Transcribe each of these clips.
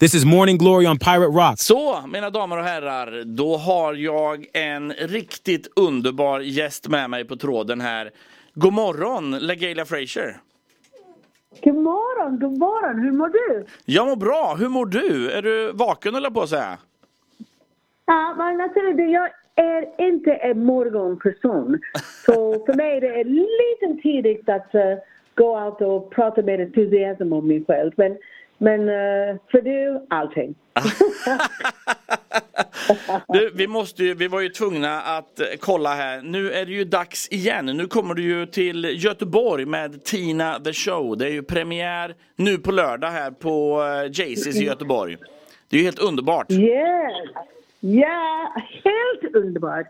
This is Morning Glory on Pirate Rock. Så, mina damer och herrar, då har jag en riktigt underbar gäst med mig på tråden här. God morgon, LaGaylia Frazier. God morgon, god morgon. Hur mår du? Jag mår bra. Hur mår du? Är du vaken eller på att säga? Ja, men alltså, det, jag är inte en morgonperson. Så för mig det är lite tidigt att uh, gå ut och prata med entusiasm om mig själv. Men, men uh, för du, allting. du, vi, måste ju, vi var ju tvungna att kolla här. Nu är det ju dags igen. Nu kommer du ju till Göteborg med Tina the Show. Det är ju premiär nu på lördag här på Jaycees i Göteborg. Det är ju helt underbart. Yes. Ja, helt underbart.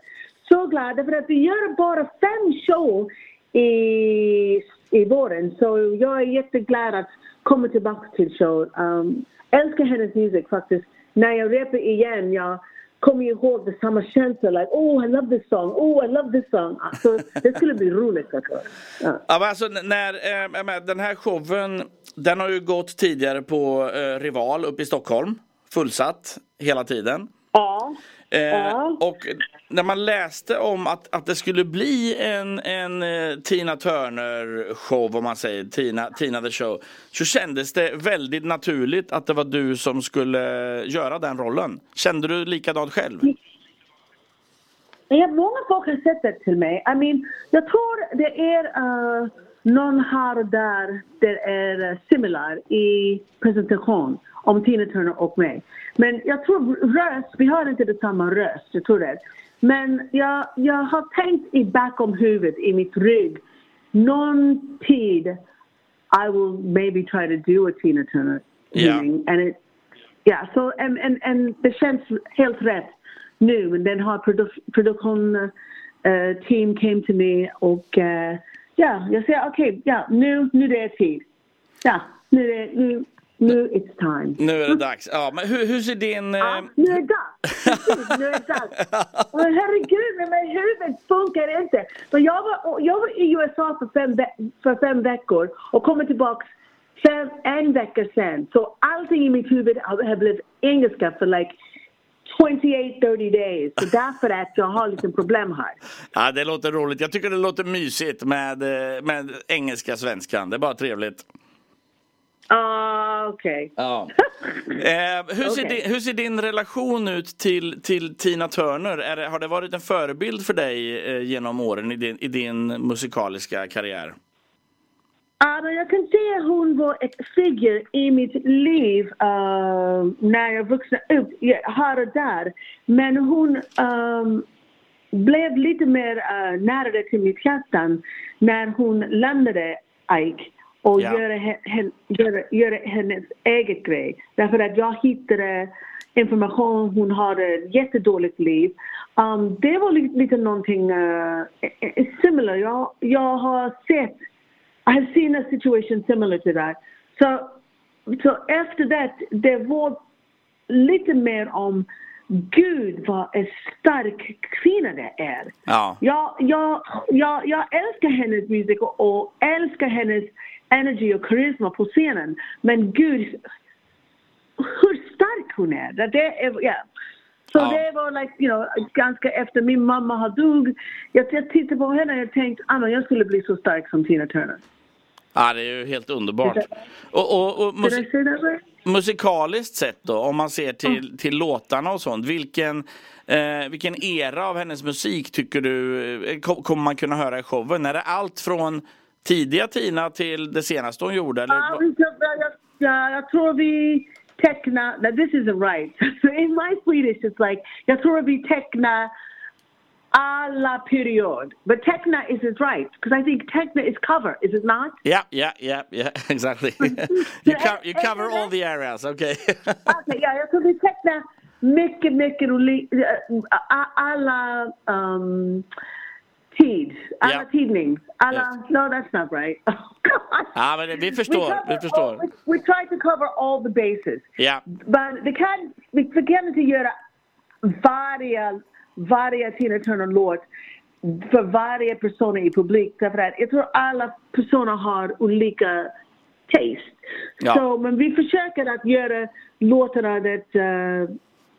Så glad för att vi gör bara fem show i, i våren. Så jag är jätteglad att komma tillbaka till show. Um, älskar hennes musik faktiskt. När jag repar igen, jag kommer ihåg det samma känsla. Like, oh, I love this song. Oh, I love this song. Alltså, det skulle bli roligt jag tror. Ja. ja alltså, när, äh, den här showen, den har ju gått tidigare på äh, Rival uppe i Stockholm. Fullsatt hela tiden. Ja. Eh. Och när man läste om att, att det skulle bli en, en eh, Tina Turner show, om man säger, Tina, Tina the show, så kändes det väldigt naturligt att det var du som skulle göra den rollen. Kände du likadant själv? Ja, många folk har sett det till mig. I mean, jag tror det är uh, någon och där det är similar i presentation om Tina Turner och mig. Men jag tror röst, vi har inte det samma röst, jag tror det. Men jag, jag har tänkt i bakom huvudet, i mitt rygg, någon tid I will maybe try to do a Tina Turner yeah. And it, yeah, so, and, and, and det känns helt rätt nu. Men den har produ produktion uh, team came to me och uh, ja, jag säger okej, okay, ja, nu, nu det är tid. Ja, nu, det, nu, nu it's time. Nu är det dags. Ja, men hur, hur ser din... Ja, eh, nu är det dags. nu är det dags. Oh, herregud, men huvudet funkar inte. Men jag, var, jag var i USA för fem, för fem veckor och kommer tillbaka fem, en vecka sen. Så allting i mitt huvud har blivit engelska för like 28-30 days. Så därför att jag har lite problem här. Ja, det låter roligt. Jag tycker det låter mysigt med, eh, med engelska svenskan. Det är bara trevligt. Ah, okej. Okay. Ja. Eh, hur, ser okay. hur ser din relation ut till, till Tina Turner? Är det, har det varit en förebild för dig eh, genom åren i din, i din musikaliska karriär? Alltså, jag kan säga att hon var ett figur i mitt liv uh, när jag vuxnade upp, här och där. Men hon um, blev lite mer uh, nära till mitt hjärta när hon landade Ike och ja. göra, hen, göra, göra hennes eget grej. Därför att jag hittade information, hon hade ett jättedåligt liv. Um, det var lite, lite någonting uh, similar. Jag, jag har sett, I have seen a situation similar to that. Så so, so efter det, det var lite mer om Gud vad en stark kvinna det är. Ja. Jag, jag, jag, jag älskar hennes musik och, älskar hennes energy och karisma på scenen. Men gud, hur stark hon är. Det är yeah. Så ja. det var like, you know, ganska efter min mamma har dog. Jag, jag tittade på henne och jag tänkte att jag skulle bli så stark som Tina Turner. Ja, det är ju helt underbart. Och, och, och musik musikaliskt sett då, om man ser till, till låtarna och sånt. Vilken, eh, vilken era av hennes musik tycker du eh, kommer man kunna höra i showen? Är det allt från tidiga Tina till det senaste hon gjorde? Eller? Ja, jag, jag, jag tror vi tecknar, this isn't right. So In my Swedish it's like, jag tror vi tecknar alla period. But Techna is it right? Because I think Techna is cover, is it not? Yeah, yeah, yeah, yeah, exactly. you, co you cover all the areas, okay. okay, ja, jag tror vi tecknar mycket, mycket roligt, alla um, tid, alla yeah. tidning, alla, yes. no that's not right. Oh, ja, men vi förstår, vi förstår. All, we, we try to cover all the bases. Ja. Men det kan, vi kan inte göra varje varje Tina Turner-låt för varje person i publik. Därför att jag tror alla personer har olika taste. Ja. Så, men vi försöker att göra låtarna det, uh,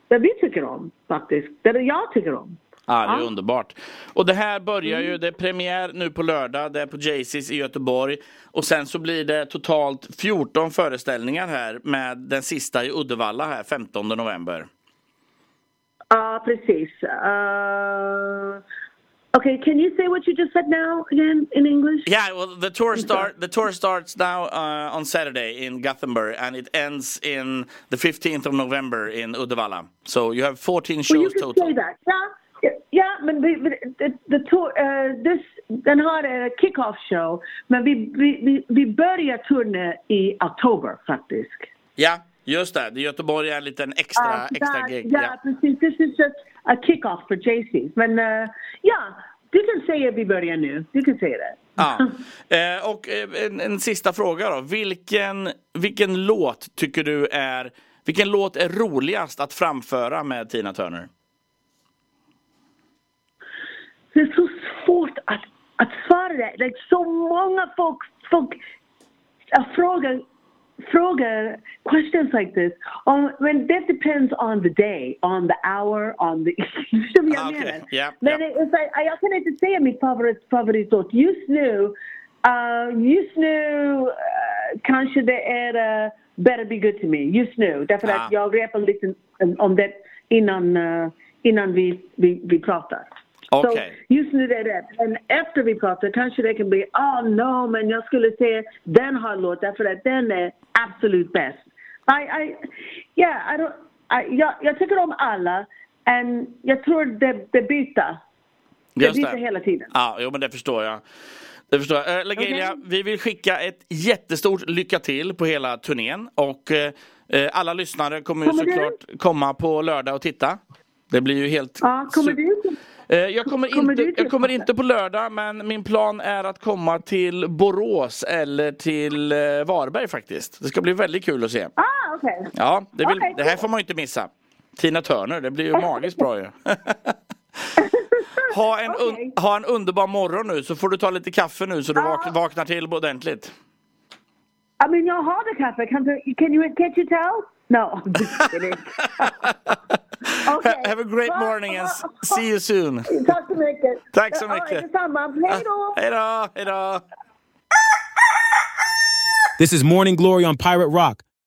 det vi tycker om faktiskt. Det jag tycker om. Ja, det är ja. underbart. Och det här börjar ju, mm. det är premiär nu på lördag, det är på Jaycees i Göteborg. Och sen så blir det totalt 14 föreställningar här med den sista i Uddevalla här 15 november. Ja, precis. Uh, Okay, can you say what you just said now again in English? Yeah, well, the tour start the tour starts now uh, on Saturday in Gothenburg, and it ends in the fifteenth of November in Uddevalla. So you have fourteen shows well, you can total. Say that. Yeah, yeah, men the, the, the tour, uh, this, den har en kick-off show, men vi, vi, vi börjar turné i oktober faktiskt. Ja, just det. Göteborg är en liten extra, uh, extra gig. Ja, yeah, precis. This is just a kick-off för JC's. Men uh, ja, du kan säga vi börjar nu. Du kan säga det. Ja. Eh, och eh, en, en, sista fråga då. Vilken, vilken låt tycker du är vilken låt är roligast att framföra med Tina Turner? Det är så svårt att, att svara. Like, så många folk, folk frågar fråga questions like this on when that depends on the day, on the hour, on the som jag okay. menar. Yeah, Men yeah. If I, jag kan inte säga mitt favorit, favoritlåt just nu. Uh, just nu uh, kanske det är uh, Better Be Good To Me, just nu. Därför ah. att jag repar lite om det innan, uh, innan vi, vi, vi pratar. Okay. Så just nu är det Men efter vi pratar kanske det kan bli, oh no, men jag skulle säga den har låt därför att den är absolut bäst. I, I, yeah, I don't, I, jag, jag tycker om alla. And jag tror det, det byter. Det Just byter det. hela tiden. Ja, jo, men det förstår jag. Det förstår jag. Äh, Lagelia, okay. vi vill skicka ett jättestort lycka till på hela turnén. Och äh, alla lyssnare kommer, kommer ju såklart du? komma på lördag och titta. Det blir ju helt... Ja, kommer du? Eh, jag kommer, kommer inte, jag kommer inte på lördag men min plan är att komma till Borås eller till eh, Varberg faktiskt. Det ska bli väldigt kul att se. Ah, okay. Ja, det, vill, okay, det här får man ju inte missa. Tina Turner, det blir ju magiskt bra ju. ha, en okay. un, ha en underbar morgon nu så får du ta lite kaffe nu så du ah. vaknar till ordentligt. I mean, jag har det kaffe. Can, can you, can't you tell? No, Have a great morning and see you soon. Tack så mycket. Tack så mycket. Ja, detsamma. Hej då. Hej då. Hej då. This is Morning Glory on Pirate Rock.